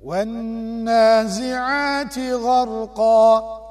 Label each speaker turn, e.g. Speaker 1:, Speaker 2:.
Speaker 1: والنازعات غرقا